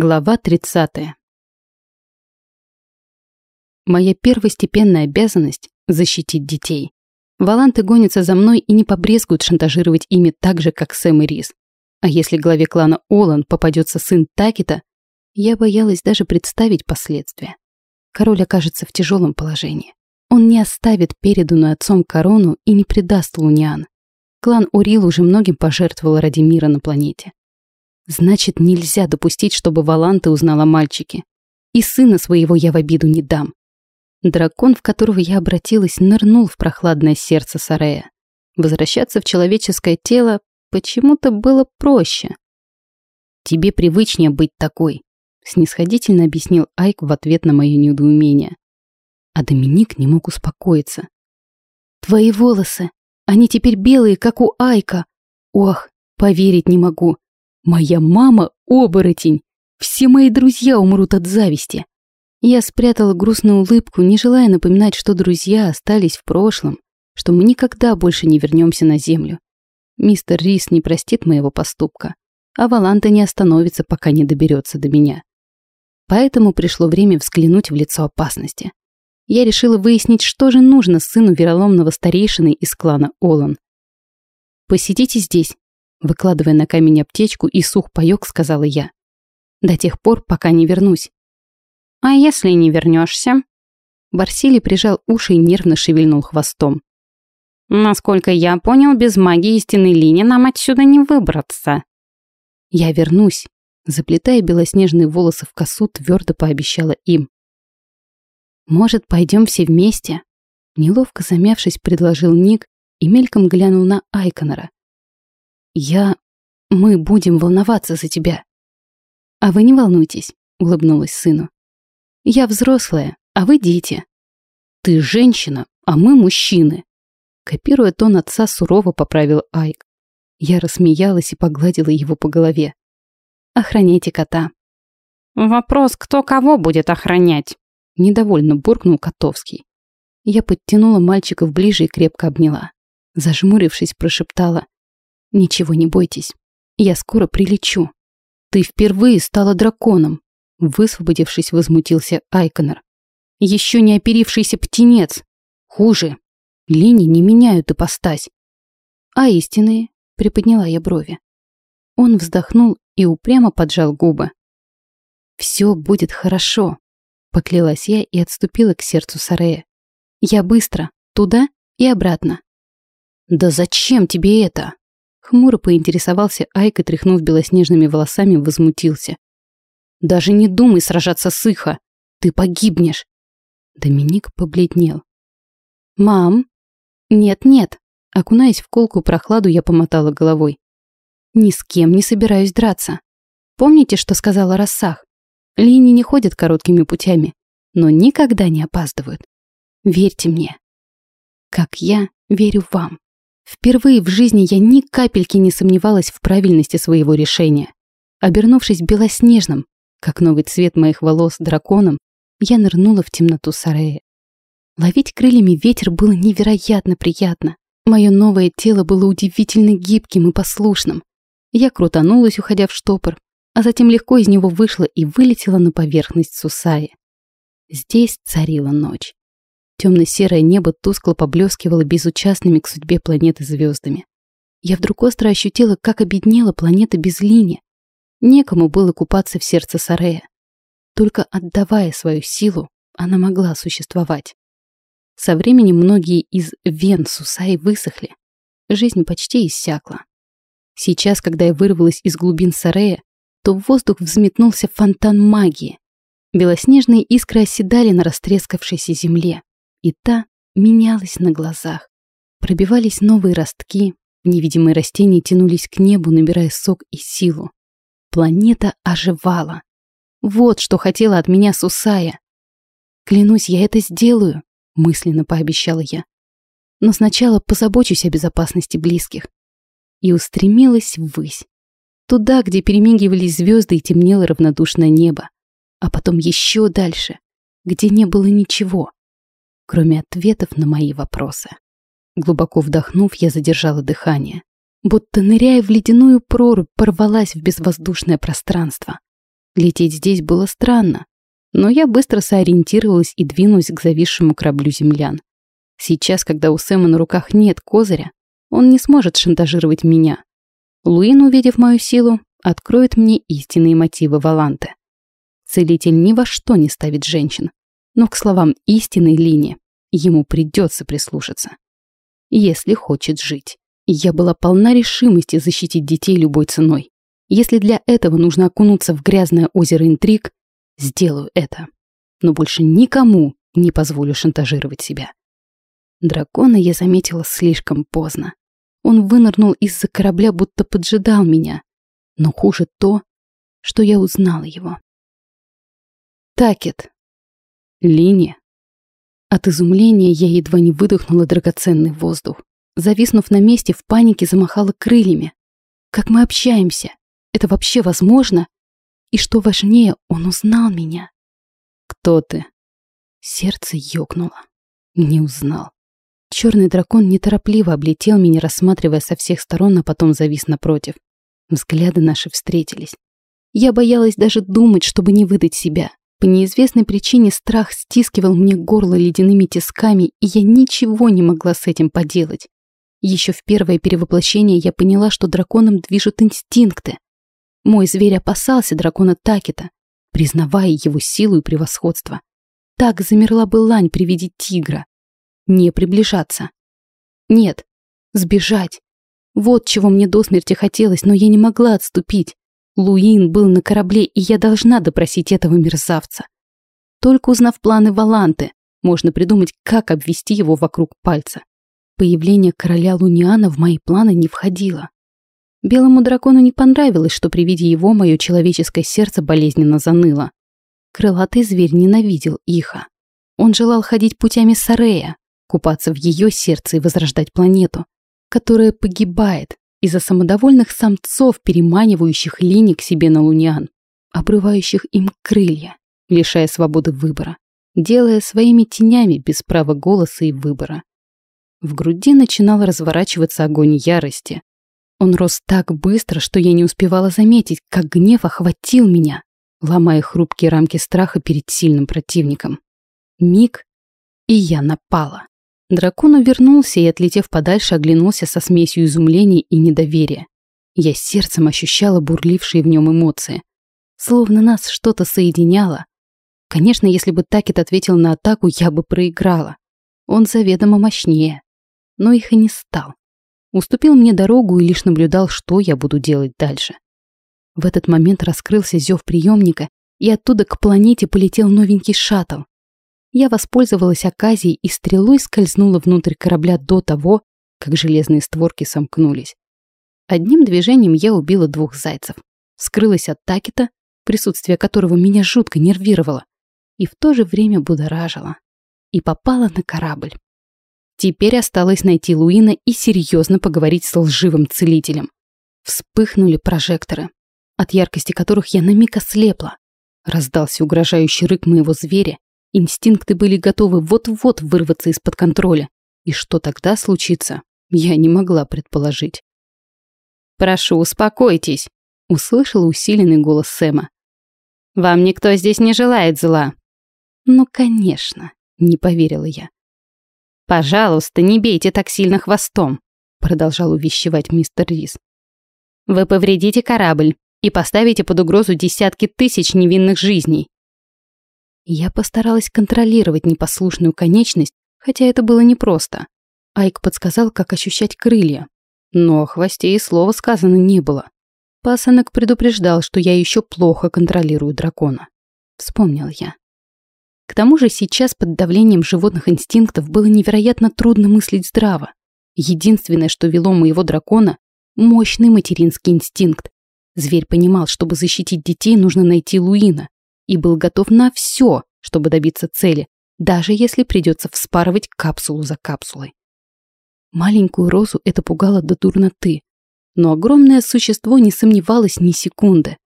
Глава 30. Моя первостепенная обязанность — защитить детей. Валанты гонятся за мной и не побрезгуют шантажировать ими так же, как Сэм и Рис. А если главе клана Олан попадется сын Такита, я боялась даже представить последствия. Король окажется в тяжелом положении. Он не оставит переданную отцом корону и не предаст Луниан. Клан Урил уже многим пожертвовал ради мира на планете. Значит, нельзя допустить, чтобы Валанта узнала о мальчике. И сына своего я в обиду не дам. Дракон, в которого я обратилась, нырнул в прохладное сердце Сарея. Возвращаться в человеческое тело почему-то было проще. «Тебе привычнее быть такой», — снисходительно объяснил Айк в ответ на мое недоумение. А Доминик не мог успокоиться. «Твои волосы, они теперь белые, как у Айка. Ох, поверить не могу. Моя мама — оборотень. Все мои друзья умрут от зависти. Я спрятала грустную улыбку, не желая напоминать, что друзья остались в прошлом, что мы никогда больше не вернемся на землю. Мистер Рис не простит моего поступка, а Валанта не остановится, пока не доберется до меня. Поэтому пришло время взглянуть в лицо опасности. Я решила выяснить, что же нужно сыну вероломного старейшины из клана Олан. «Посидите здесь, Выкладывая на камень аптечку и сух паёк, сказала я. До тех пор, пока не вернусь. А если не вернешься? Барсили прижал уши и нервно шевельнул хвостом. Насколько я понял, без магии истинной линии нам отсюда не выбраться. Я вернусь, заплетая белоснежные волосы в косу, твердо пообещала им. Может, пойдем все вместе? Неловко замявшись, предложил Ник и мельком глянул на Айконора. «Я... Мы будем волноваться за тебя». «А вы не волнуйтесь», — улыбнулась сыну. «Я взрослая, а вы дети». «Ты женщина, а мы мужчины», — копируя тон отца, сурово поправил Айк. Я рассмеялась и погладила его по голове. «Охраняйте кота». «Вопрос, кто кого будет охранять?» Недовольно буркнул Котовский. Я подтянула мальчиков ближе и крепко обняла. Зажмурившись, прошептала. Ничего не бойтесь. Я скоро прилечу. Ты впервые стала драконом. Высвободившись, возмутился Айконор. Еще не оперившийся птенец. Хуже. Линии не меняют ипостась. А истинные? Приподняла я брови. Он вздохнул и упрямо поджал губы. «Все будет хорошо», — поклялась я и отступила к сердцу Сарея. «Я быстро, туда и обратно». «Да зачем тебе это?» Хмуро поинтересовался Айка, тряхнув белоснежными волосами, возмутился. «Даже не думай сражаться с Иха! Ты погибнешь!» Доминик побледнел. «Мам!» «Нет-нет!» Окунаясь в колку прохладу, я помотала головой. «Ни с кем не собираюсь драться. Помните, что сказала Рассах? Линии не ходят короткими путями, но никогда не опаздывают. Верьте мне. Как я верю вам». Впервые в жизни я ни капельки не сомневалась в правильности своего решения. Обернувшись белоснежным, как новый цвет моих волос драконом, я нырнула в темноту сарея. Ловить крыльями ветер было невероятно приятно. Мое новое тело было удивительно гибким и послушным. Я крутанулась, уходя в штопор, а затем легко из него вышла и вылетела на поверхность Сусаи. Здесь царила ночь. Темно-серое небо тускло поблескивало безучастными к судьбе планеты звездами. Я вдруг остро ощутила, как обеднела планета без линии. Некому было купаться в сердце Сарея. Только отдавая свою силу, она могла существовать. Со временем многие из вен Сусаи высохли. Жизнь почти иссякла. Сейчас, когда я вырвалась из глубин Сарея, то в воздух взметнулся фонтан магии. Белоснежные искры оседали на растрескавшейся земле и та менялась на глазах. Пробивались новые ростки, невидимые растения тянулись к небу, набирая сок и силу. Планета оживала. Вот что хотела от меня Сусая. «Клянусь, я это сделаю», — мысленно пообещала я. «Но сначала позабочусь о безопасности близких». И устремилась ввысь. Туда, где перемигивались звезды и темнело равнодушное небо. А потом еще дальше, где не было ничего кроме ответов на мои вопросы. Глубоко вдохнув, я задержала дыхание. Будто ныряя в ледяную прорубь, порвалась в безвоздушное пространство. Лететь здесь было странно, но я быстро сориентировалась и двинулась к зависшему кораблю землян. Сейчас, когда у Сэма на руках нет козыря, он не сможет шантажировать меня. Луин, увидев мою силу, откроет мне истинные мотивы Валанты. Целитель ни во что не ставит женщин, но к словам истинной линии ему придется прислушаться. Если хочет жить. Я была полна решимости защитить детей любой ценой. Если для этого нужно окунуться в грязное озеро интриг, сделаю это. Но больше никому не позволю шантажировать себя. Дракона я заметила слишком поздно. Он вынырнул из-за корабля, будто поджидал меня. Но хуже то, что я узнала его. Такет. Линия. От изумления я едва не выдохнула драгоценный воздух. Зависнув на месте, в панике замахала крыльями. Как мы общаемся? Это вообще возможно? И что важнее, он узнал меня. Кто ты? Сердце ёкнуло. Не узнал. Черный дракон неторопливо облетел меня, рассматривая со всех сторон, а потом завис напротив. Взгляды наши встретились. Я боялась даже думать, чтобы не выдать себя. По неизвестной причине страх стискивал мне горло ледяными тисками, и я ничего не могла с этим поделать. Еще в первое перевоплощение я поняла, что драконом движут инстинкты. Мой зверь опасался дракона Такета, признавая его силу и превосходство. Так замерла бы лань при виде тигра. Не приближаться. Нет, сбежать. Вот чего мне до смерти хотелось, но я не могла отступить. Луин был на корабле, и я должна допросить этого мерзавца. Только узнав планы Валанты, можно придумать, как обвести его вокруг пальца. Появление короля Луниана в мои планы не входило. Белому дракону не понравилось, что при виде его мое человеческое сердце болезненно заныло. Крылатый зверь ненавидел Иха. Он желал ходить путями Сарея, купаться в ее сердце и возрождать планету, которая погибает из-за самодовольных самцов, переманивающих линии к себе на луниан, обрывающих им крылья, лишая свободы выбора, делая своими тенями без права голоса и выбора. В груди начинал разворачиваться огонь ярости. Он рос так быстро, что я не успевала заметить, как гнев охватил меня, ломая хрупкие рамки страха перед сильным противником. Миг, и я напала. Дракон увернулся и, отлетев подальше, оглянулся со смесью изумления и недоверия. Я сердцем ощущала бурлившие в нем эмоции. Словно нас что-то соединяло. Конечно, если бы Такет ответил на атаку, я бы проиграла. Он заведомо мощнее но их и не стал. Уступил мне дорогу и лишь наблюдал, что я буду делать дальше. В этот момент раскрылся зев приемника, и оттуда к планете полетел новенький шаттл. Я воспользовалась оказией и стрелой скользнула внутрь корабля до того, как железные створки сомкнулись. Одним движением я убила двух зайцев. Скрылась от Такета, присутствие которого меня жутко нервировало, и в то же время будоражило. И попала на корабль. Теперь осталось найти Луина и серьезно поговорить с лживым целителем. Вспыхнули прожекторы, от яркости которых я на миг ослепла. Раздался угрожающий рык моего зверя. Инстинкты были готовы вот-вот вырваться из-под контроля. И что тогда случится, я не могла предположить. «Прошу, успокойтесь», — услышала усиленный голос Сэма. «Вам никто здесь не желает зла». «Ну, конечно», — не поверила я. «Пожалуйста, не бейте так сильно хвостом», продолжал увещевать мистер Рис. «Вы повредите корабль и поставите под угрозу десятки тысяч невинных жизней». Я постаралась контролировать непослушную конечность, хотя это было непросто. Айк подсказал, как ощущать крылья. Но о хвосте и слова сказано не было. Пасынок предупреждал, что я еще плохо контролирую дракона. Вспомнил я. К тому же сейчас под давлением животных инстинктов было невероятно трудно мыслить здраво. Единственное, что вело моего дракона – мощный материнский инстинкт. Зверь понимал, чтобы защитить детей, нужно найти Луина, и был готов на все, чтобы добиться цели, даже если придется вспарывать капсулу за капсулой. Маленькую розу это пугало до дурноты, но огромное существо не сомневалось ни секунды.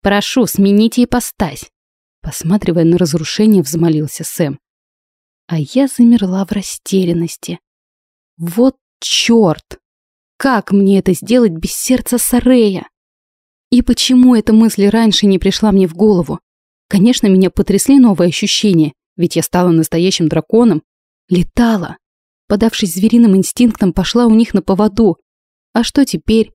«Прошу, смените ипостась», Посматривая на разрушение, взмолился Сэм. А я замерла в растерянности. Вот чёрт! Как мне это сделать без сердца Сарея? И почему эта мысль раньше не пришла мне в голову? Конечно, меня потрясли новые ощущения, ведь я стала настоящим драконом. Летала. Подавшись звериным инстинктам, пошла у них на поводу. А что теперь?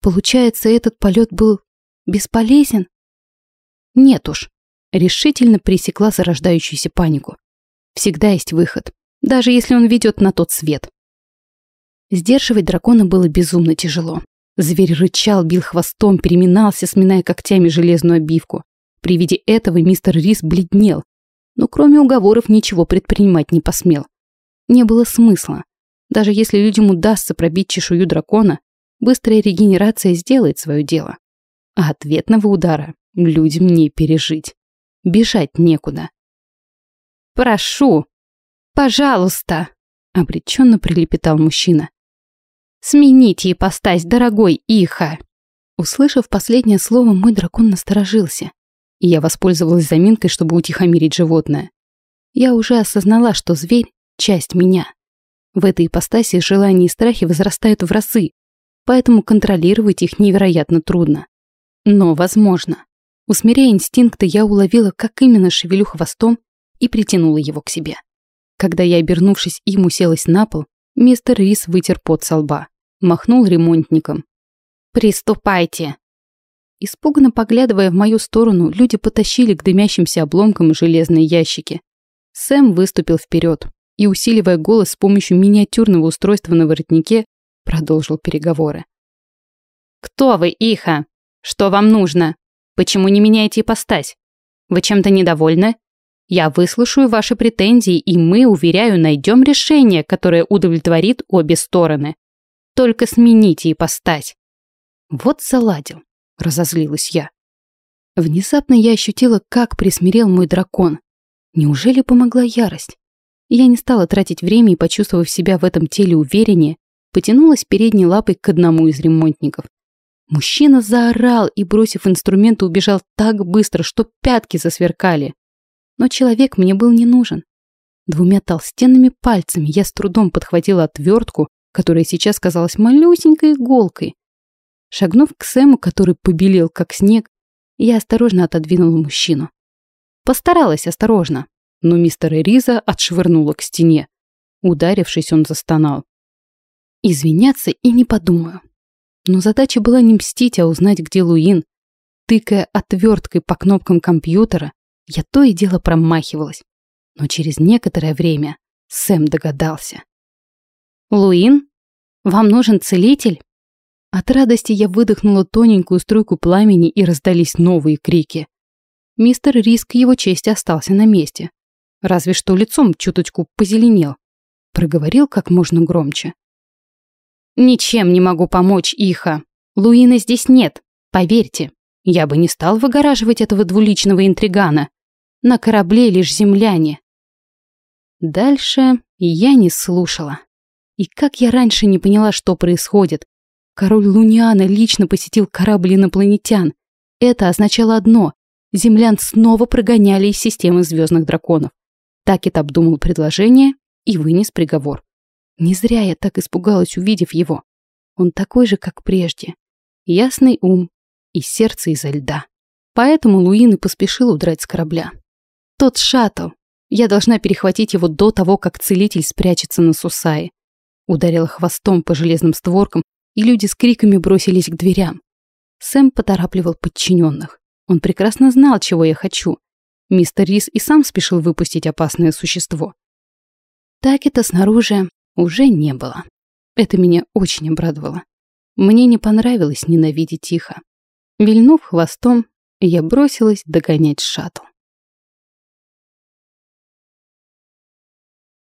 Получается, этот полет был бесполезен? Нет уж. Решительно пресекла зарождающуюся панику. Всегда есть выход, даже если он ведет на тот свет. Сдерживать дракона было безумно тяжело. Зверь рычал, бил хвостом, переминался, сминая когтями железную обивку. При виде этого мистер Рис бледнел, но кроме уговоров ничего предпринимать не посмел. Не было смысла. Даже если людям удастся пробить чешую дракона, быстрая регенерация сделает свое дело. А ответного удара людям не пережить. Бежать некуда. «Прошу! Пожалуйста!» — обреченно прилепетал мужчина. «Смените ипостась, дорогой Иха!» Услышав последнее слово, мой дракон насторожился, и я воспользовалась заминкой, чтобы утихомирить животное. Я уже осознала, что зверь — часть меня. В этой ипостаси желания и страхи возрастают в разы, поэтому контролировать их невероятно трудно. Но возможно. Усмиряя инстинкты, я уловила, как именно шевелю хвостом и притянула его к себе. Когда я, обернувшись им, уселась на пол, мистер Рис вытер пот со лба, махнул ремонтником. «Приступайте!» Испуганно поглядывая в мою сторону, люди потащили к дымящимся обломкам железные ящики. Сэм выступил вперед и, усиливая голос с помощью миниатюрного устройства на воротнике, продолжил переговоры. «Кто вы, Иха? Что вам нужно? Почему не меняете ипостась? Вы чем-то недовольны? Я выслушаю ваши претензии, и мы, уверяю, найдем решение, которое удовлетворит обе стороны. Только смените ипостась». Вот заладил. — разозлилась я. Внезапно я ощутила, как присмирел мой дракон. Неужели помогла ярость? Я не стала тратить время и, почувствовав себя в этом теле увереннее, потянулась передней лапой к одному из ремонтников. Мужчина заорал и, бросив инструменты, убежал так быстро, что пятки засверкали. Но человек мне был не нужен. Двумя толстенными пальцами я с трудом подхватила отвертку, которая сейчас казалась малюсенькой иголкой, Шагнув к Сэму, который побелел, как снег, я осторожно отодвинула мужчину. Постаралась осторожно, но мистера Риза отшвырнула к стене. Ударившись, он застонал. Извиняться и не подумаю. Но задача была не мстить, а узнать, где Луин. Тыкая отверткой по кнопкам компьютера, я то и дело промахивалась. Но через некоторое время Сэм догадался. «Луин? Вам нужен целитель?» От радости я выдохнула тоненькую струйку пламени и раздались новые крики. Мистер Риск его чести остался на месте. Разве что лицом чуточку позеленел. Проговорил как можно громче. «Ничем не могу помочь, Иха. Луины здесь нет, поверьте. Я бы не стал выгораживать этого двуличного интригана. На корабле лишь земляне». Дальше я не слушала. И как я раньше не поняла, что происходит, Король Луниана лично посетил корабль инопланетян. Это означало одно – землян снова прогоняли из системы звездных драконов. Такет обдумал предложение и вынес приговор. Не зря я так испугалась, увидев его. Он такой же, как прежде. Ясный ум и сердце изо льда. Поэтому Луин и поспешил удрать с корабля. Тот шаттл. Я должна перехватить его до того, как целитель спрячется на Сусае. Ударила хвостом по железным створкам, и люди с криками бросились к дверям. Сэм поторапливал подчиненных. Он прекрасно знал, чего я хочу. Мистер Рис и сам спешил выпустить опасное существо. Так это снаружи уже не было. Это меня очень обрадовало. Мне не понравилось ненавидеть тихо. Вильнув хвостом, я бросилась догонять шаттл.